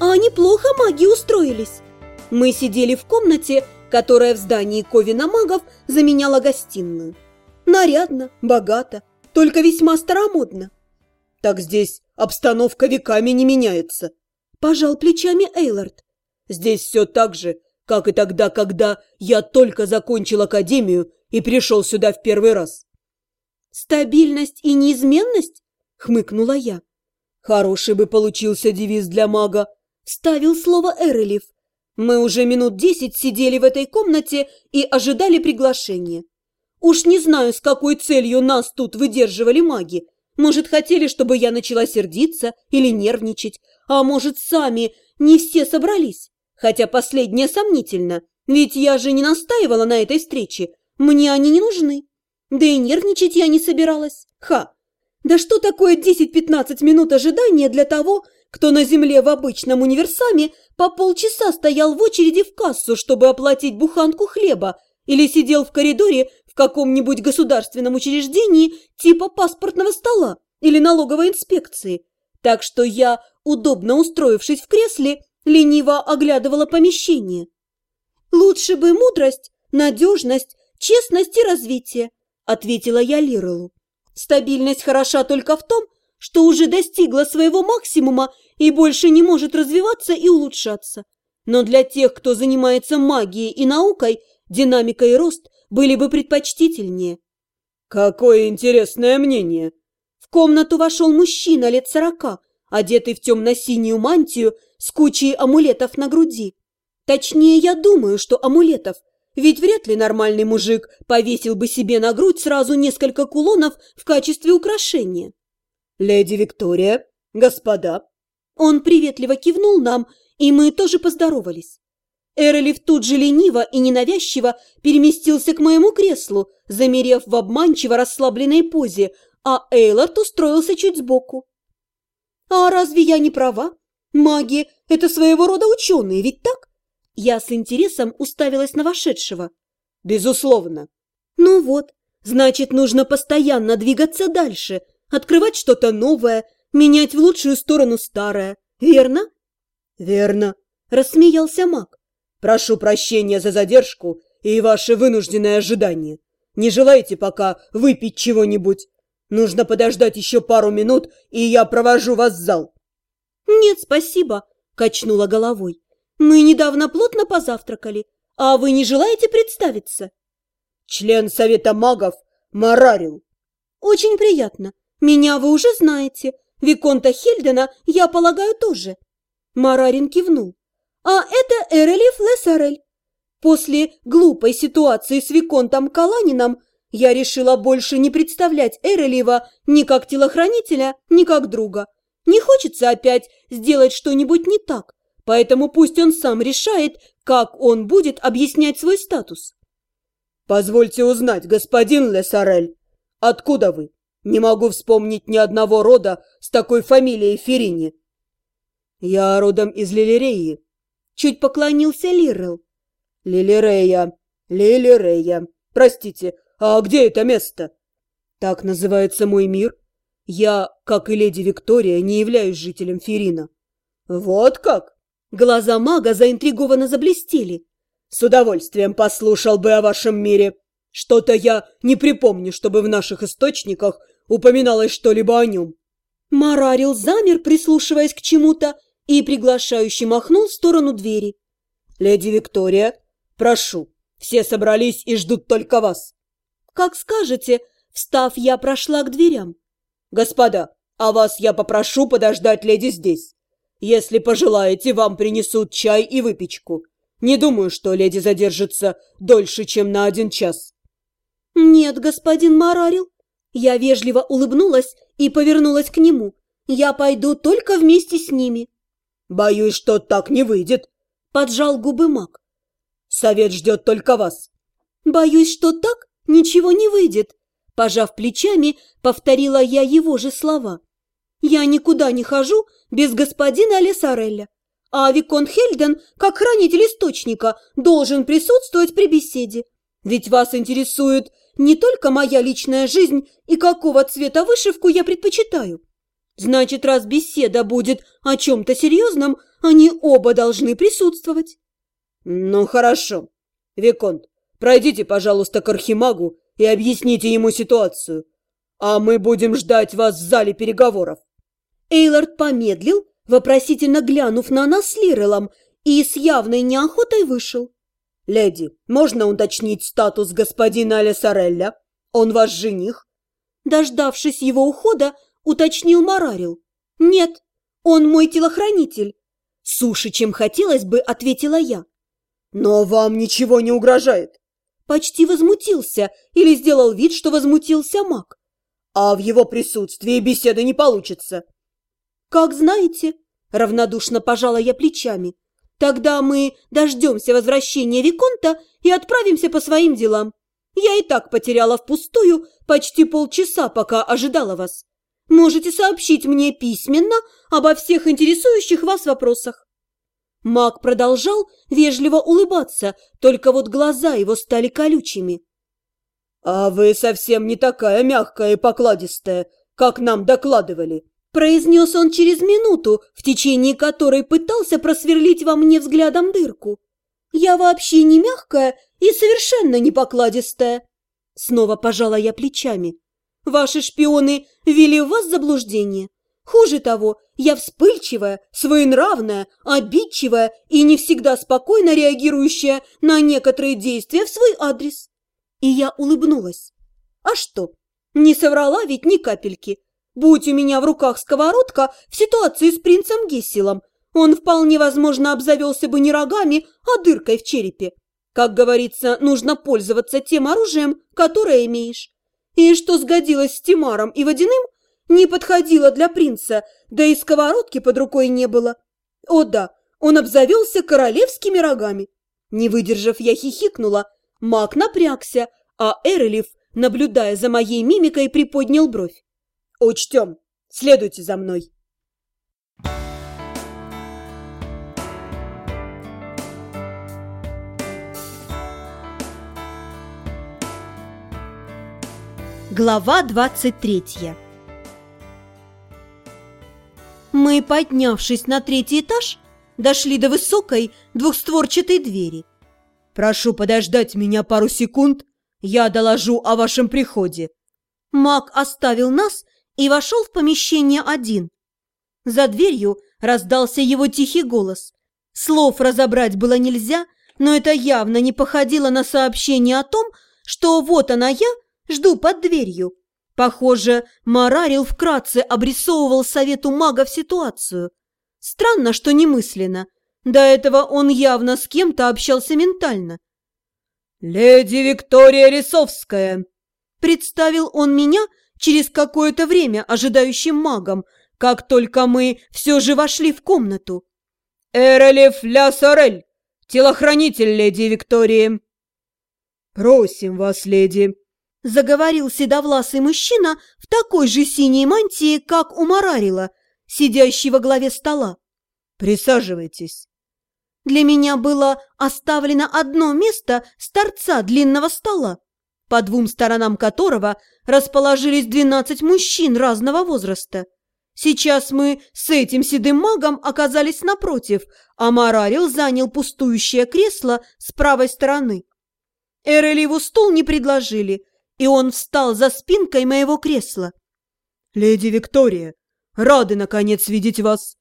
а неплохо маги устроились. Мы сидели в комнате, которая в здании Ковина магов заменяла гостиную. Нарядно, богато, только весьма старомодно. Так здесь обстановка веками не меняется. Пожал плечами Эйлард. Здесь все так же, как и тогда, когда я только закончил академию и пришел сюда в первый раз. «Стабильность и неизменность?» — хмыкнула я. «Хороший бы получился девиз для мага», — ставил слово Эрелев. Мы уже минут десять сидели в этой комнате и ожидали приглашения. Уж не знаю, с какой целью нас тут выдерживали маги. Может, хотели, чтобы я начала сердиться или нервничать, а может, сами не все собрались. Хотя последнее сомнительно, ведь я же не настаивала на этой встрече, мне они не нужны. Да и нервничать я не собиралась. Ха! Да что такое 10-15 минут ожидания для того, кто на земле в обычном универсаме по полчаса стоял в очереди в кассу, чтобы оплатить буханку хлеба, или сидел в коридоре в каком-нибудь государственном учреждении типа паспортного стола или налоговой инспекции. Так что я, удобно устроившись в кресле, лениво оглядывала помещение. «Лучше бы мудрость, надежность, честность и развитие», ответила я Лирелу. «Стабильность хороша только в том, что уже достигла своего максимума и больше не может развиваться и улучшаться. Но для тех, кто занимается магией и наукой, динамика и рост были бы предпочтительнее». «Какое интересное мнение!» В комнату вошел мужчина лет сорока, одетый в темно-синюю мантию с кучей амулетов на груди. Точнее, я думаю, что амулетов, ведь вряд ли нормальный мужик повесил бы себе на грудь сразу несколько кулонов в качестве украшения. «Леди Виктория, господа!» Он приветливо кивнул нам, и мы тоже поздоровались. Эролев тут же лениво и ненавязчиво переместился к моему креслу, замерев в обманчиво расслабленной позе, а Эйлард устроился чуть сбоку. «А разве я не права? Маги – это своего рода ученые, ведь так?» Я с интересом уставилась на вошедшего. «Безусловно». «Ну вот, значит, нужно постоянно двигаться дальше, открывать что-то новое, менять в лучшую сторону старое, верно?» «Верно», – рассмеялся маг. «Прошу прощения за задержку и ваше вынужденное ожидание. Не желаете пока выпить чего-нибудь? Нужно подождать еще пару минут, и я провожу вас в зал». «Нет, спасибо», – качнула головой. «Мы недавно плотно позавтракали, а вы не желаете представиться?» «Член Совета магов Марарил». «Очень приятно. Меня вы уже знаете. Виконта Хельдена, я полагаю, тоже». Марарин кивнул. «А это Эрелиф Лесарель. После глупой ситуации с Виконтом Каланином я решила больше не представлять Эрелева ни как телохранителя, ни как друга. Не хочется опять сделать что-нибудь не так, поэтому пусть он сам решает, как он будет объяснять свой статус. «Позвольте узнать, господин Лесарель, откуда вы? Не могу вспомнить ни одного рода с такой фамилией Ферини». «Я родом из Лилиреи», — чуть поклонился Лирел. «Лилирея, Лилирея, простите, а где это место?» «Так называется мой мир. Я, как и леди Виктория, не являюсь жителем Ферина». «Вот как?» Глаза мага заинтригованно заблестели. «С удовольствием послушал бы о вашем мире. Что-то я не припомню, чтобы в наших источниках упоминалось что-либо о нем». Марарил замер, прислушиваясь к чему-то, и приглашающий махнул в сторону двери. «Леди Виктория, прошу, все собрались и ждут только вас». «Как скажете», встав, я прошла к дверям. «Господа, а вас я попрошу подождать леди здесь. Если пожелаете, вам принесут чай и выпечку. Не думаю, что леди задержится дольше, чем на один час». «Нет, господин Марарил». Я вежливо улыбнулась и повернулась к нему. «Я пойду только вместе с ними». «Боюсь, что так не выйдет», — поджал губы маг. «Совет ждет только вас». «Боюсь, что так ничего не выйдет», — пожав плечами, повторила я его же слова. «Я никуда не хожу без господина Лесарелля, а Викон Хельден, как хранитель источника, должен присутствовать при беседе. Ведь вас интересует не только моя личная жизнь и какого цвета вышивку я предпочитаю. Значит, раз беседа будет о чем-то серьезном, Они оба должны присутствовать. Ну, хорошо. Виконт, пройдите, пожалуйста, к Архимагу и объясните ему ситуацию. А мы будем ждать вас в зале переговоров. Эйлард помедлил, вопросительно глянув на нас с Лирелом, и с явной неохотой вышел. «Леди, можно уточнить статус господина Алисарелля? Он ваш жених?» Дождавшись его ухода, уточнил Марарил. «Нет, он мой телохранитель». «Суше, чем хотелось бы», — ответила я. «Но вам ничего не угрожает?» Почти возмутился или сделал вид, что возмутился маг. «А в его присутствии беседы не получится». «Как знаете», — равнодушно пожала я плечами. «Тогда мы дождемся возвращения Виконта и отправимся по своим делам. Я и так потеряла впустую почти полчаса, пока ожидала вас. Можете сообщить мне письменно обо всех интересующих вас вопросах». Маг продолжал вежливо улыбаться, только вот глаза его стали колючими. «А вы совсем не такая мягкая и покладистая, как нам докладывали», произнес он через минуту, в течение которой пытался просверлить во мне взглядом дырку. «Я вообще не мягкая и совершенно не покладистая». Снова пожала я плечами. «Ваши шпионы ввели в вас заблуждение. Хуже того, я вспыльчивая, своенравная, обидчивая и не всегда спокойно реагирующая на некоторые действия в свой адрес. И я улыбнулась. А что? Не соврала ведь ни капельки. Будь у меня в руках сковородка в ситуации с принцем Гесселом, он вполне возможно обзавелся бы не рогами, а дыркой в черепе. Как говорится, нужно пользоваться тем оружием, которое имеешь. И что сгодилось с Тимаром и Водяным, не подходила для принца, да и сковородки под рукой не было. О да, он обзавелся королевскими рогами. Не выдержав, я хихикнула. Маг напрягся, а Эрелев, наблюдая за моей мимикой, приподнял бровь. «Учтем. Следуйте за мной». Глава двадцать третья мы, поднявшись на третий этаж, дошли до высокой двухстворчатой двери. «Прошу подождать меня пару секунд, я доложу о вашем приходе». Маг оставил нас и вошел в помещение один. За дверью раздался его тихий голос. Слов разобрать было нельзя, но это явно не походило на сообщение о том, что вот она я, жду под дверью. Похоже, Марарил вкратце обрисовывал совету магов ситуацию. Странно, что немысленно. До этого он явно с кем-то общался ментально. «Леди Виктория Рисовская!» Представил он меня через какое-то время ожидающим магом, как только мы все же вошли в комнату. «Эрелев Ля Сорель, телохранитель леди Виктории!» «Просим вас, леди!» заговорил седовласый мужчина в такой же синей мантии, как у Марарила, сидящий во главе стола. «Присаживайтесь». Для меня было оставлено одно место с торца длинного стола, по двум сторонам которого расположились двенадцать мужчин разного возраста. Сейчас мы с этим седым магом оказались напротив, а Марарил занял пустующее кресло с правой стороны. Эреливу стул не предложили – и он встал за спинкой моего кресла. «Леди Виктория, рады, наконец, видеть вас.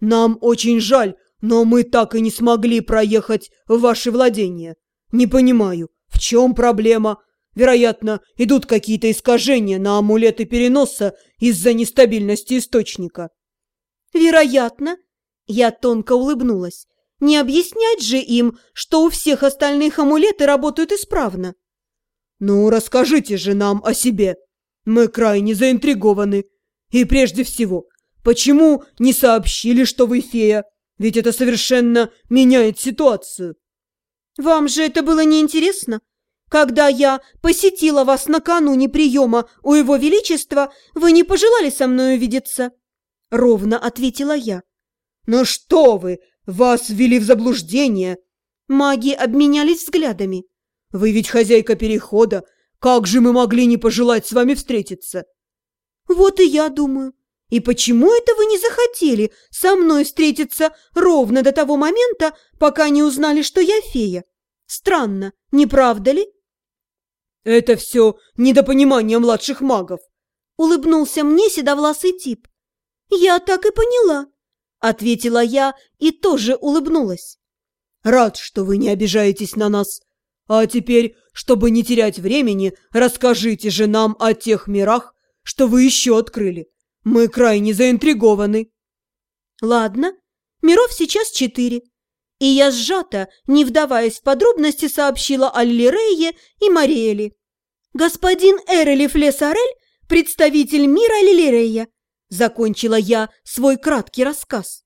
Нам очень жаль, но мы так и не смогли проехать в ваши владения. Не понимаю, в чем проблема? Вероятно, идут какие-то искажения на амулеты переноса из-за нестабильности источника». «Вероятно». Я тонко улыбнулась. «Не объяснять же им, что у всех остальных амулеты работают исправно». «Ну, расскажите же нам о себе. Мы крайне заинтригованы. И прежде всего, почему не сообщили, что вы фея? Ведь это совершенно меняет ситуацию». «Вам же это было неинтересно? Когда я посетила вас накануне приема у Его Величества, вы не пожелали со мной увидеться?» Ровно ответила я. «Ну что вы, вас ввели в заблуждение!» Маги обменялись взглядами. Вы ведь хозяйка перехода. Как же мы могли не пожелать с вами встретиться? Вот и я думаю. И почему это вы не захотели со мной встретиться ровно до того момента, пока не узнали, что я фея? Странно, не правда ли? Это все недопонимание младших магов. Улыбнулся мне седовласый тип. Я так и поняла, ответила я и тоже улыбнулась. Рад, что вы не обижаетесь на нас. А теперь, чтобы не терять времени, расскажите же нам о тех мирах, что вы еще открыли. Мы крайне заинтригованы. Ладно, миров сейчас четыре. И я сжато, не вдаваясь в подробности, сообщила Аллирее и Мариэле. Господин Эрелиф Лесарель – представитель мира Лилирея. Закончила я свой краткий рассказ.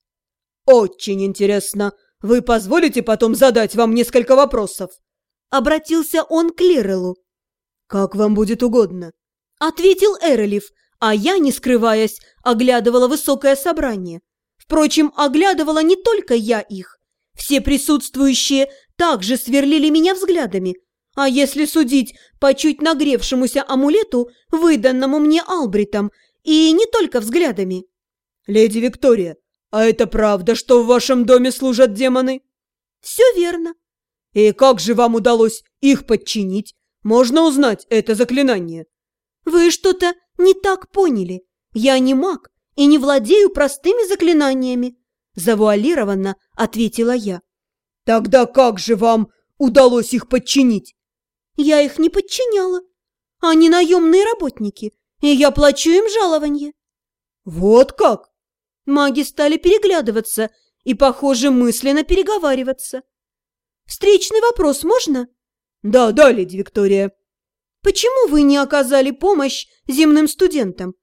Очень интересно. Вы позволите потом задать вам несколько вопросов? Обратился он к Лирелу. Как вам будет угодно. Ответил Эрелиф, а я, не скрываясь, оглядывала высокое собрание. Впрочем, оглядывала не только я их. Все присутствующие также сверлили меня взглядами. А если судить по чуть нагревшемуся амулету, выданному мне Албритом, и не только взглядами. «Леди Виктория, а это правда, что в вашем доме служат демоны?» «Все верно». «И как же вам удалось их подчинить? Можно узнать это заклинание?» «Вы что-то не так поняли. Я не маг и не владею простыми заклинаниями», – завуалированно ответила я. «Тогда как же вам удалось их подчинить?» «Я их не подчиняла. Они наемные работники, и я плачу им жалование». «Вот как?» Маги стали переглядываться и, похоже, мысленно переговариваться. «Встречный вопрос можно?» «Да, да, леди Виктория». Почему вы не оказали помощь земным студентам?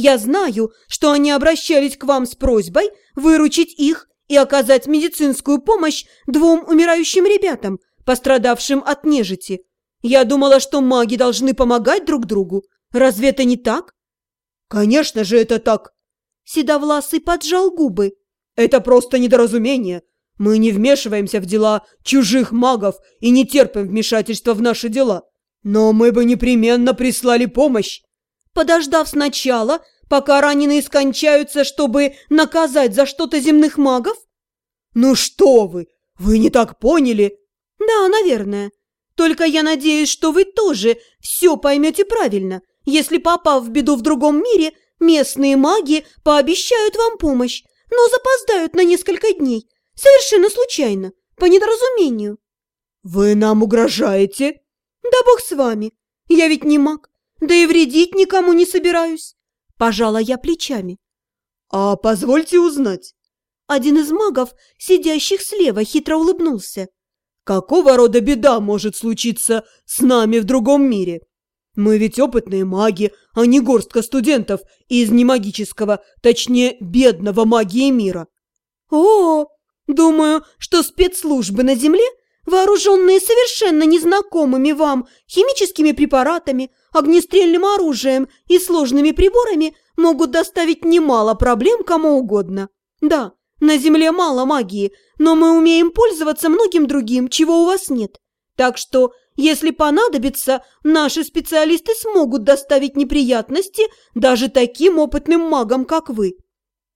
Я знаю, что они обращались к вам с просьбой выручить их и оказать медицинскую помощь двум умирающим ребятам, пострадавшим от нежити. Я думала, что маги должны помогать друг другу. Разве это не так? Конечно же это так. Седовласый поджал губы. Это просто недоразумение. Мы не вмешиваемся в дела чужих магов и не терпим вмешательства в наши дела. Но мы бы непременно прислали помощь. Подождав сначала, пока раненые скончаются, чтобы наказать за что-то земных магов? Ну что вы, вы не так поняли? Да, наверное. Только я надеюсь, что вы тоже все поймете правильно, если, попав в беду в другом мире, местные маги пообещают вам помощь, но запоздают на несколько дней, совершенно случайно, по недоразумению. Вы нам угрожаете? «Да бог с вами! Я ведь не маг, да и вредить никому не собираюсь!» Пожала я плечами. «А позвольте узнать». Один из магов, сидящих слева, хитро улыбнулся. «Какого рода беда может случиться с нами в другом мире? Мы ведь опытные маги, а не горстка студентов из немагического, точнее, бедного магии мира». «О, думаю, что спецслужбы на Земле вооруженные совершенно незнакомыми вам химическими препаратами, огнестрельным оружием и сложными приборами, могут доставить немало проблем кому угодно. Да, на Земле мало магии, но мы умеем пользоваться многим другим, чего у вас нет. Так что, если понадобится, наши специалисты смогут доставить неприятности даже таким опытным магам, как вы.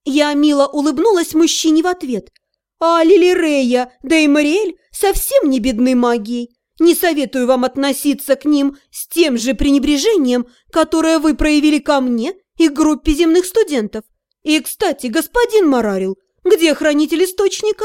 Я мило улыбнулась мужчине в ответ – а Лилирея, да и Мариэль совсем не бедны магией. Не советую вам относиться к ним с тем же пренебрежением, которое вы проявили ко мне и группе земных студентов. И, кстати, господин Марарил, где хранитель источника?»